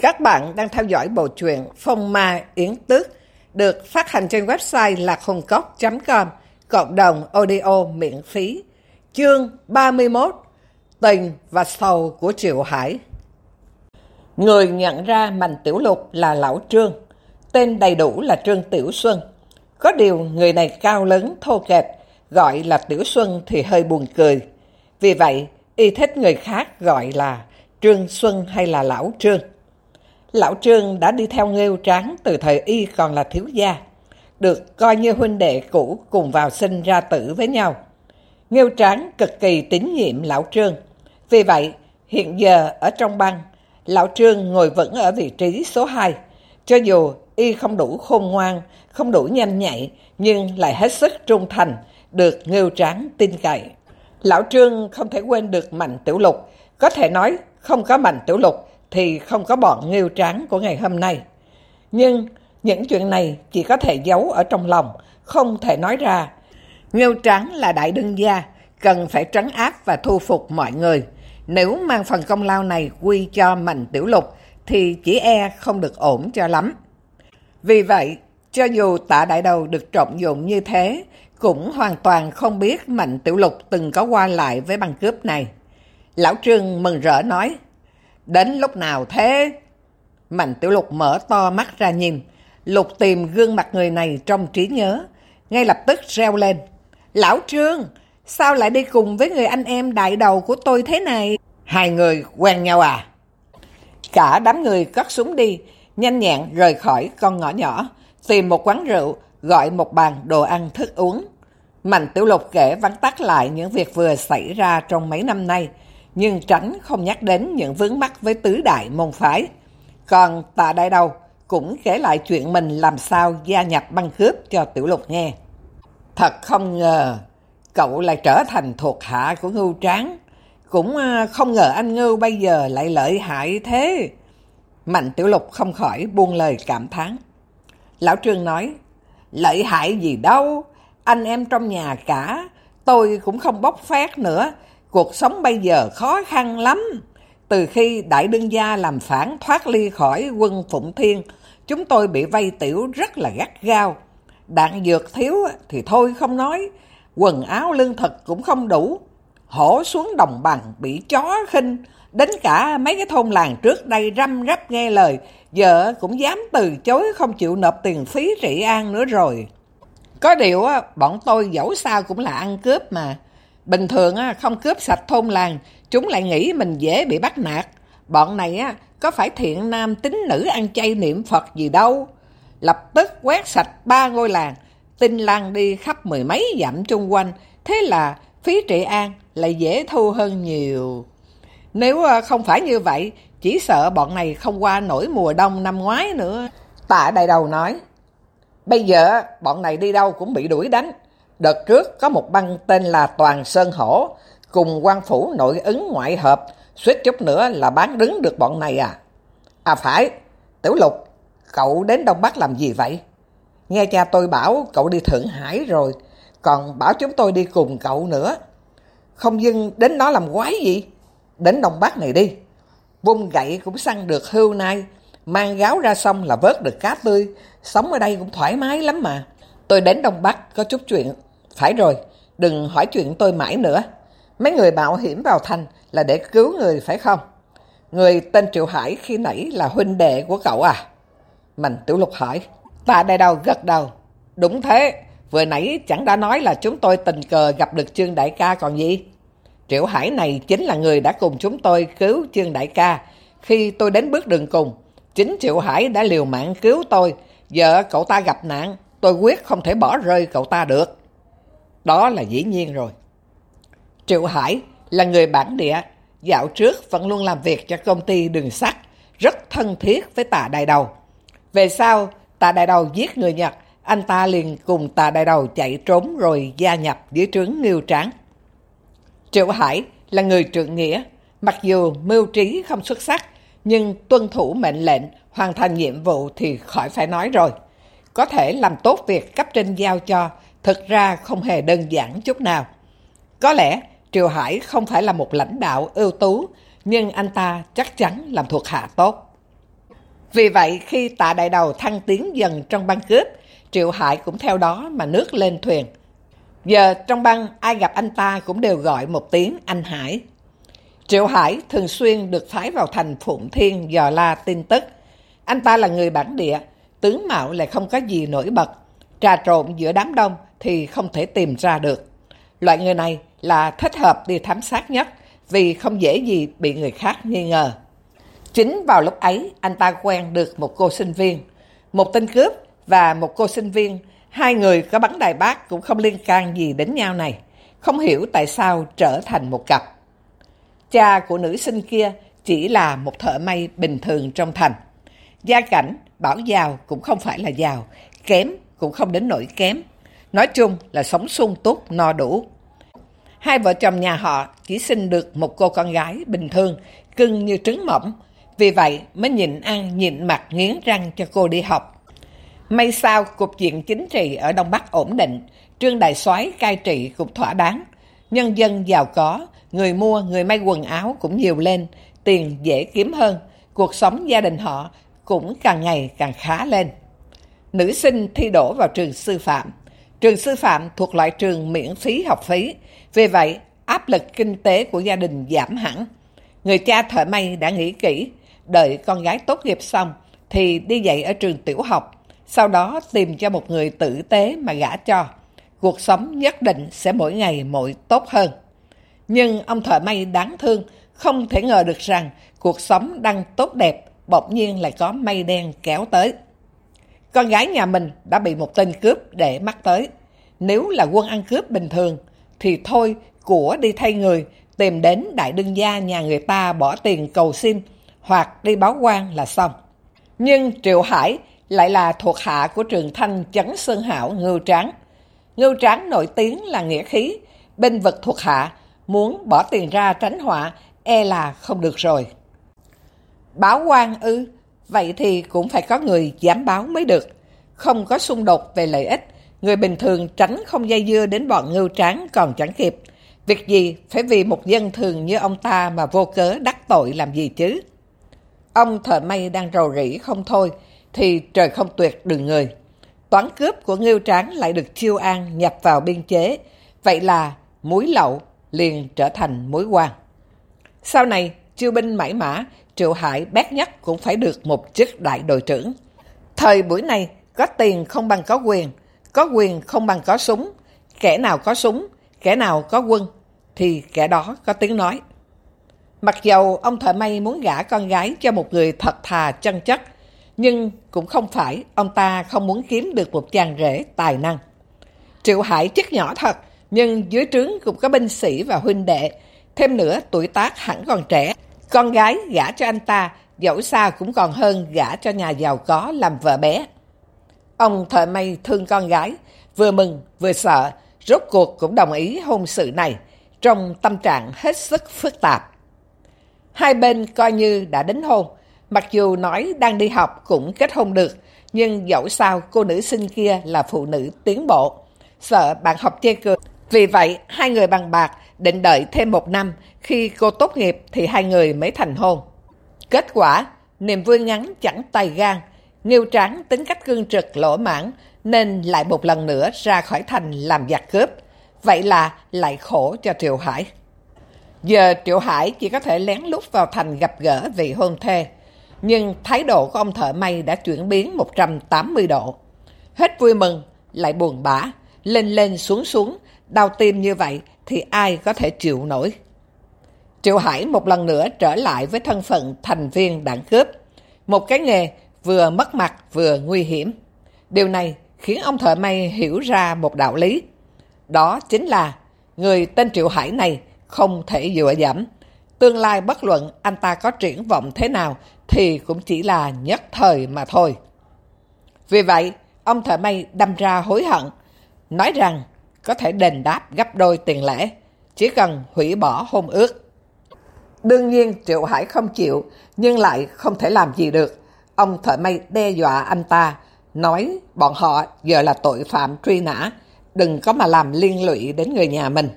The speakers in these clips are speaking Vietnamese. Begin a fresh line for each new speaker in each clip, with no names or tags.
Các bạn đang theo dõi bộ truyện Phong Ma Yến Tước, được phát hành trên website lạchungcốc.com cộng đồng audio miễn phí. Chương 31 Tình và sầu của Triệu Hải. Người nhận ra Mạnh Tiểu Lục là Lão Trương, tên đầy đủ là Trương Tiểu Xuân. Có điều người này cao lớn, thô kệch, gọi là Tiểu Xuân thì hơi buồn cười. Vì vậy, y thích người khác gọi là Trương Xuân hay là Lão Trương. Lão Trương đã đi theo Nghêu Tráng từ thời y còn là thiếu gia, được coi như huynh đệ cũ cùng vào sinh ra tử với nhau. Nghêu Tráng cực kỳ tín nhiệm Lão Trương, vì vậy hiện giờ ở trong băng, Lão Trương ngồi vững ở vị trí số 2, cho dù y không đủ khôn ngoan, không đủ nhanh nhạy, nhưng lại hết sức trung thành, được Nghêu Tráng tin cậy. Lão Trương không thể quên được Mạnh Tiểu Lục, có thể nói không có Mạnh Tiểu Lục thì không có bọn nghêu tráng của ngày hôm nay. Nhưng những chuyện này chỉ có thể giấu ở trong lòng, không thể nói ra. Nghêu tráng là đại đương gia, cần phải trấn áp và thu phục mọi người. Nếu mang phần công lao này quy cho Mạnh Tiểu Lục, thì chỉ e không được ổn cho lắm. Vì vậy, cho dù tạ đại đầu được trọng dụng như thế, cũng hoàn toàn không biết Mạnh Tiểu Lục từng có qua lại với băng cướp này. Lão Trương mừng rỡ nói, Đến lúc nào thế? Mạnh tiểu lục mở to mắt ra nhìn. Lục tìm gương mặt người này trong trí nhớ. Ngay lập tức reo lên. Lão Trương, sao lại đi cùng với người anh em đại đầu của tôi thế này? Hai người quen nhau à? Cả đám người cất súng đi, nhanh nhẹn rời khỏi con ngõ nhỏ, tìm một quán rượu, gọi một bàn đồ ăn thức uống. Mạnh Tiểu Lục kể vắn tắt lại những việc vừa xảy ra trong mấy năm nay, nhưng tránh không nhắc đến những vướng mắc với tứ đại môn phái. Còn tạ đại đầu cũng kể lại chuyện mình làm sao gia nhập băng cướp cho tiểu lục nghe. Thật không ngờ, cậu lại trở thành thuộc hạ của ngưu tráng. Cũng à, không ngờ anh ngưu bây giờ lại lợi hại thế. Mạnh tiểu lục không khỏi buông lời cảm thán. Lão Trương nói, lợi hại gì đâu, anh em trong nhà cả, tôi cũng không bốc phát nữa, Cuộc sống bây giờ khó khăn lắm. Từ khi đại đương gia làm phản thoát ly khỏi quân Phụng Thiên, chúng tôi bị vây tiểu rất là gắt gao. Đạn dược thiếu thì thôi không nói, quần áo lương thực cũng không đủ. Hổ xuống đồng bằng bị chó khinh, đến cả mấy cái thôn làng trước đây răm rắp nghe lời, giờ cũng dám từ chối không chịu nộp tiền phí trị an nữa rồi. Có điều bọn tôi dẫu sao cũng là ăn cướp mà, Bình thường không cướp sạch thôn làng, chúng lại nghĩ mình dễ bị bắt nạt. Bọn này có phải thiện nam tính nữ ăn chay niệm Phật gì đâu. Lập tức quét sạch ba ngôi làng, tin lan đi khắp mười mấy dặm chung quanh. Thế là phí trị an lại dễ thu hơn nhiều. Nếu ờ, không phải như vậy, chỉ sợ bọn này không qua nổi mùa đông năm ngoái nữa. Tạ đại đầu nói, bây giờ bọn này đi đâu cũng bị đuổi đánh. Đợt trước có một băng tên là Toàn Sơn Hổ, cùng quan phủ nội ứng ngoại hợp, suýt chút nữa là bán đứng được bọn này à. À phải, Tiểu Lục, cậu đến Đông Bắc làm gì vậy? Nghe cha tôi bảo cậu đi Thượng Hải rồi, còn bảo chúng tôi đi cùng cậu nữa. Không dưng đến đó làm quái gì? Đến Đông Bắc này đi. Vung gậy cũng săn được hưu nai, mang gáo ra sông là vớt được cá tươi, sống ở đây cũng thoải mái lắm mà. Tôi đến Đông Bắc có chút chuyện phải rồi, đừng hỏi chuyện tôi mãi nữa. Mấy người mạo hiểm vào thành là để cứu người phải không? Người tên Triệu Hải khi nãy là huynh đệ của cậu à? Mạnh Tiểu Lục hỏi. Ta đây đâu gật đầu. Đúng thế, vừa nãy chẳng đã nói là chúng tôi tình cờ gặp được Trương Đại ca còn gì? Triệu Hải này chính là người đã cùng chúng tôi cứu Trương Đại ca. Khi tôi đến bước đường cùng, chính Triệu Hải đã liều mạng cứu tôi. Giờ cậu ta gặp nạn, tôi quyết không thể bỏ rơi cậu ta được. Đó là dĩ nhiên rồi. Triệu Hải là người bản địa, dạo trước vẫn luôn làm việc cho công ty đường sắt, rất thân thiết với tà đại đầu. Về sau, tà đại đầu giết người Nhật, anh ta liền cùng tà đại đầu chạy trốn rồi gia nhập dưới trướng Nghiêu Tráng. Triệu Hải là người trượng nghĩa, mặc dù mưu trí không xuất sắc, nhưng tuân thủ mệnh lệnh, hoàn thành nhiệm vụ thì khỏi phải nói rồi. Có thể làm tốt việc cấp trên giao cho, thực ra không hề đơn giản chút nào. Có lẽ Triều Hải không phải là một lãnh đạo ưu tú, nhưng anh ta chắc chắn làm thuộc hạ tốt. Vì vậy, khi tạ đại đầu thăng tiến dần trong băng cướp, Triệu Hải cũng theo đó mà nước lên thuyền. Giờ trong băng, ai gặp anh ta cũng đều gọi một tiếng anh Hải. Triệu Hải thường xuyên được phái vào thành Phụng Thiên dò la tin tức. Anh ta là người bản địa, tướng mạo lại không có gì nổi bật. Trà trộn giữa đám đông thì không thể tìm ra được. Loại người này là thích hợp đi thám sát nhất vì không dễ gì bị người khác nghi ngờ. Chính vào lúc ấy, anh ta quen được một cô sinh viên. Một tên cướp và một cô sinh viên, hai người có bắn đài bác cũng không liên can gì đến nhau này. Không hiểu tại sao trở thành một cặp. Cha của nữ sinh kia chỉ là một thợ may bình thường trong thành. Gia cảnh, bảo giàu cũng không phải là giàu, kém cũng không đến nỗi kém. Nói chung là sống sung túc, no đủ. Hai vợ chồng nhà họ chỉ sinh được một cô con gái bình thường, cưng như trứng mỏng. Vì vậy mới nhịn ăn, nhịn mặt, nghiến răng cho cô đi học. May sao cục diện chính trị ở Đông Bắc ổn định, trương đại soái cai trị cũng thỏa đáng. Nhân dân giàu có, người mua, người may quần áo cũng nhiều lên, tiền dễ kiếm hơn, cuộc sống gia đình họ cũng càng ngày càng khá lên. Nữ sinh thi đổ vào trường sư phạm. Trường sư phạm thuộc loại trường miễn phí học phí, vì vậy áp lực kinh tế của gia đình giảm hẳn. Người cha thợ may đã nghĩ kỹ, đợi con gái tốt nghiệp xong thì đi dạy ở trường tiểu học, sau đó tìm cho một người tử tế mà gả cho. Cuộc sống nhất định sẽ mỗi ngày mỗi tốt hơn. Nhưng ông thợ may đáng thương không thể ngờ được rằng cuộc sống đang tốt đẹp bỗng nhiên lại có mây đen kéo tới. Con gái nhà mình đã bị một tên cướp để mắt tới. Nếu là quân ăn cướp bình thường, thì thôi của đi thay người, tìm đến đại đương gia nhà người ta bỏ tiền cầu xin hoặc đi báo quan là xong. Nhưng Triệu Hải lại là thuộc hạ của trường thanh Chấn Sơn Hảo Ngưu Tráng. Ngưu Tráng nổi tiếng là nghĩa khí, binh vật thuộc hạ muốn bỏ tiền ra tránh họa e là không được rồi. Báo quan ư, vậy thì cũng phải có người dám báo mới được. Không có xung đột về lợi ích, người bình thường tránh không dây dưa đến bọn ngưu tráng còn chẳng kịp. Việc gì phải vì một dân thường như ông ta mà vô cớ đắc tội làm gì chứ? Ông thợ may đang rầu rĩ không thôi, thì trời không tuyệt đường người. Toán cướp của ngưu tráng lại được chiêu an nhập vào biên chế, vậy là muối lậu liền trở thành muối quan. Sau này, chiêu binh mãi mã, Triệu Hải bét nhất cũng phải được một chức đại đội trưởng. Thời buổi này, có tiền không bằng có quyền, có quyền không bằng có súng. Kẻ nào có súng, kẻ nào có quân, thì kẻ đó có tiếng nói. Mặc dầu ông thợ may muốn gả con gái cho một người thật thà chân chất, nhưng cũng không phải ông ta không muốn kiếm được một chàng rể tài năng. Triệu Hải chức nhỏ thật, nhưng dưới trướng cũng có binh sĩ và huynh đệ, thêm nữa tuổi tác hẳn còn trẻ. Con gái gả cho anh ta, dẫu sao cũng còn hơn gả cho nhà giàu có làm vợ bé. Ông thợ may thương con gái, vừa mừng vừa sợ, rốt cuộc cũng đồng ý hôn sự này, trong tâm trạng hết sức phức tạp. Hai bên coi như đã đính hôn, mặc dù nói đang đi học cũng kết hôn được, nhưng dẫu sao cô nữ sinh kia là phụ nữ tiến bộ, sợ bạn học chê cười. Vì vậy, hai người bằng bạc định đợi thêm một năm, khi cô tốt nghiệp thì hai người mới thành hôn. Kết quả, niềm vui ngắn chẳng tay gan, Nghiêu Tráng tính cách cương trực lỗ mãn nên lại một lần nữa ra khỏi thành làm giặc cướp. Vậy là lại khổ cho Triệu Hải. Giờ Triệu Hải chỉ có thể lén lút vào thành gặp gỡ vị hôn thê. Nhưng thái độ của ông thợ may đã chuyển biến 180 độ. Hết vui mừng, lại buồn bã, lên lên xuống xuống, đau tim như vậy thì ai có thể chịu nổi. Triệu Hải một lần nữa trở lại với thân phận thành viên đảng cướp. Một cái nghề vừa mất mặt vừa nguy hiểm. Điều này khiến ông thợ may hiểu ra một đạo lý. Đó chính là người tên Triệu Hải này không thể dựa dẫm. Tương lai bất luận anh ta có triển vọng thế nào thì cũng chỉ là nhất thời mà thôi. Vì vậy, ông thợ may đâm ra hối hận, nói rằng có thể đền đáp gấp đôi tiền lễ, chỉ cần hủy bỏ hôn ước. Đương nhiên Triệu Hải không chịu, nhưng lại không thể làm gì được. Ông thợ may đe dọa anh ta, nói bọn họ giờ là tội phạm truy nã, đừng có mà làm liên lụy đến người nhà mình.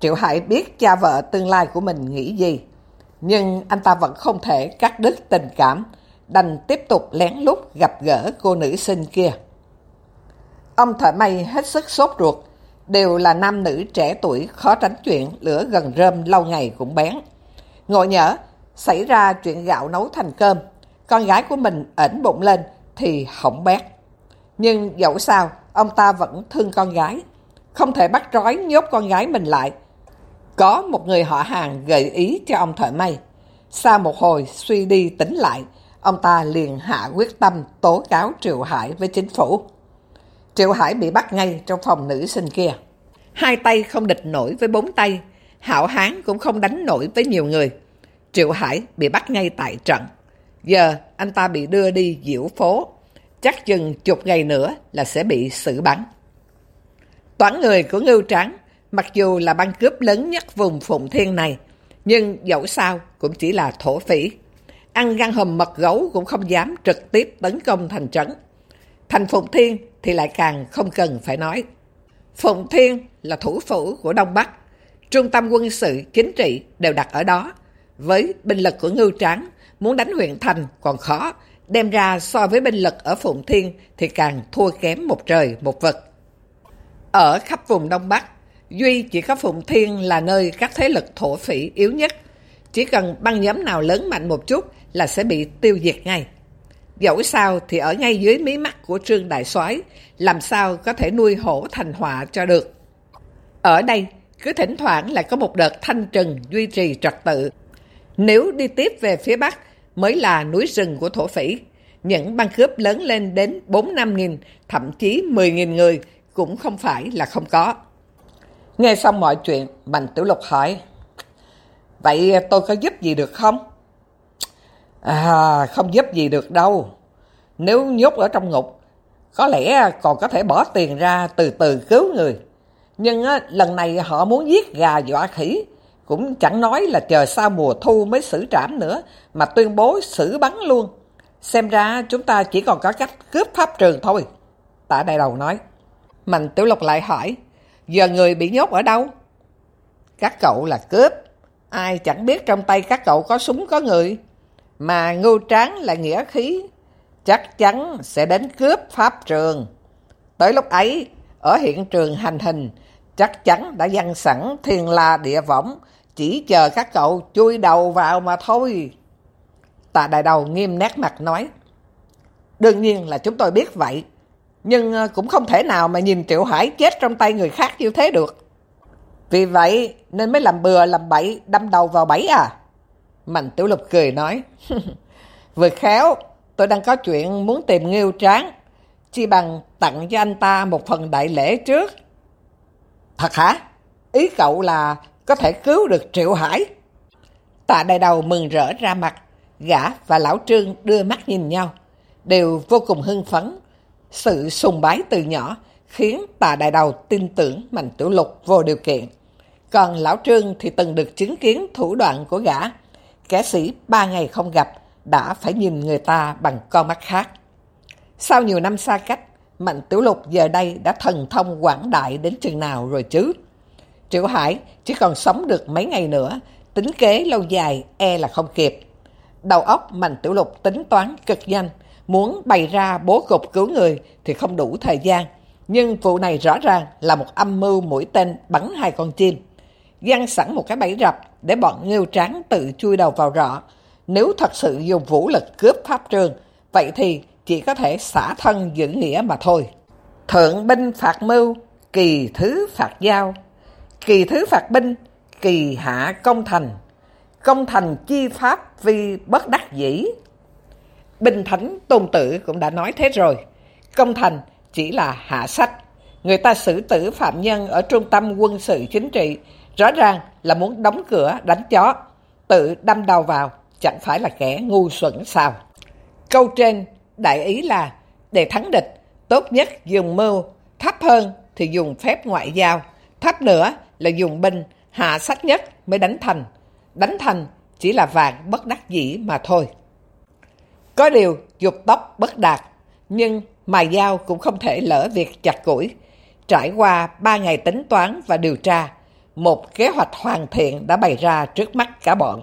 Triệu Hải biết cha vợ tương lai của mình nghĩ gì, nhưng anh ta vẫn không thể cắt đứt tình cảm. đành tiếp tục lén lút gặp gỡ cô nữ sinh kia. Ông thợ may hết sức sốt ruột, đều là nam nữ trẻ tuổi khó tránh chuyện lửa gần rơm lâu ngày cũng bén. Ngộ nhỡ, xảy ra chuyện gạo nấu thành cơm, con gái của mình ẩn bụng lên thì hỏng bét. Nhưng dẫu sao, ông ta vẫn thương con gái. Không thể bắt trói nhốt con gái mình lại. Có một người họ hàng gợi ý cho ông thợ may. Sau một hồi suy đi tính lại, ông ta liền hạ quyết tâm tố cáo Triệu Hải với chính phủ. Triệu Hải bị bắt ngay trong phòng nữ sinh kia. Hai tay không địch nổi với bốn tay, Hảo Hán cũng không đánh nổi với nhiều người. Triệu Hải bị bắt ngay tại trận. Giờ anh ta bị đưa đi diễu phố, chắc chừng chục ngày nữa là sẽ bị xử bắn. Toán người của Ngưu Tráng, mặc dù là băng cướp lớn nhất vùng Phụng Thiên này, nhưng dẫu sao cũng chỉ là thổ phỉ. Ăn gan hầm mật gấu cũng không dám trực tiếp tấn công thành trấn. Thành Phụng Thiên thì lại càng không cần phải nói. Phụng Thiên là thủ phủ của Đông Bắc. Trung tâm quân sự, chính trị đều đặt ở đó. Với binh lực của Ngưu Tráng, muốn đánh huyện thành còn khó, đem ra so với binh lực ở Phụng Thiên thì càng thua kém một trời một vực. Ở khắp vùng Đông Bắc, Duy chỉ có Phụng Thiên là nơi các thế lực thổ phỉ yếu nhất. Chỉ cần băng nhóm nào lớn mạnh một chút là sẽ bị tiêu diệt ngay. Dẫu sao thì ở ngay dưới mí mắt của Trương Đại soái làm sao có thể nuôi hổ thành họa cho được. Ở đây, cứ thỉnh thoảng lại có một đợt thanh trừng duy trì trật tự. Nếu đi tiếp về phía Bắc mới là núi rừng của thổ phỉ. Những băng cướp lớn lên đến 4-5 nghìn, thậm chí 10 nghìn người cũng không phải là không có. Nghe xong mọi chuyện, bành Tiểu Lục hỏi, Vậy tôi có giúp gì được không? À, không giúp gì được đâu. Nếu nhốt ở trong ngục, có lẽ còn có thể bỏ tiền ra từ từ cứu người. Nhưng á, lần này họ muốn giết gà dọa khỉ, cũng chẳng nói là chờ sau mùa thu mới xử trảm nữa, mà tuyên bố xử bắn luôn. Xem ra chúng ta chỉ còn có cách cướp pháp trường thôi. Tạ đại đầu nói. Mạnh Tiểu Lục lại hỏi, giờ người bị nhốt ở đâu? Các cậu là cướp. Ai chẳng biết trong tay các cậu có súng có người. Mà ngưu tráng là nghĩa khí. Chắc chắn sẽ đến cướp pháp trường. Tới lúc ấy, ở hiện trường hành hình, chắc chắn đã dăng sẵn thiên la địa võng, chỉ chờ các cậu chui đầu vào mà thôi. Tạ đại đầu nghiêm nét mặt nói. Đương nhiên là chúng tôi biết vậy, nhưng ờ, cũng không thể nào mà nhìn Triệu Hải chết trong tay người khác như thế được. Vì vậy nên mới làm bừa làm bậy đâm đầu vào bẫy à? Mạnh Tiểu Lục cười nói. Vừa khéo, tôi đang có chuyện muốn tìm Nghiêu Tráng. Chi bằng tặng cho anh ta một phần đại lễ trước. Thật hả? Ý cậu là có thể cứu được Triệu Hải. Tạ đại đầu mừng rỡ ra mặt, gã và lão Trương đưa mắt nhìn nhau, đều vô cùng hưng phấn. Sự sùng bái từ nhỏ khiến tạ đại đầu tin tưởng Mạnh Tiểu Lục vô điều kiện. Còn lão Trương thì từng được chứng kiến thủ đoạn của gã. Kẻ sĩ ba ngày không gặp đã phải nhìn người ta bằng con mắt khác. Sau nhiều năm xa cách, Mạnh Tiểu Lục giờ đây đã thần thông quảng đại đến chừng nào rồi chứ? Triệu Hải chỉ còn sống được mấy ngày nữa, tính kế lâu dài e là không kịp. Đầu óc Mạnh Tiểu Lục tính toán cực nhanh, muốn bày ra bố cục cứu người thì không đủ thời gian. Nhưng vụ này rõ ràng là một âm mưu mũi tên bắn hai con chim. Giăng sẵn một cái bẫy rập để bọn nghêu tráng tự chui đầu vào rọ. Nếu thật sự dùng vũ lực cướp pháp trường, vậy thì chỉ có thể xả thân giữ nghĩa mà thôi. Thượng binh phạt mưu, kỳ thứ phạt giao. Kỳ thứ phạt binh, kỳ hạ công thành. Công thành chi pháp vì bất đắc dĩ. Binh Thánh Tôn Tử cũng đã nói thế rồi. Công thành chỉ là hạ sách. Người ta xử tử phạm nhân ở trung tâm quân sự chính trị, rõ ràng là muốn đóng cửa đánh chó, tự đâm đầu vào, chẳng phải là kẻ ngu xuẩn sao. Câu trên đại ý là để thắng địch, tốt nhất dùng mưu, thấp hơn thì dùng phép ngoại giao, thấp nữa là dùng binh, hạ sách nhất mới đánh thành. Đánh thành chỉ là vàng bất đắc dĩ mà thôi. Có điều dục tóc bất đạt, nhưng mài dao cũng không thể lỡ việc chặt củi. Trải qua 3 ngày tính toán và điều tra, một kế hoạch hoàn thiện đã bày ra trước mắt cả bọn.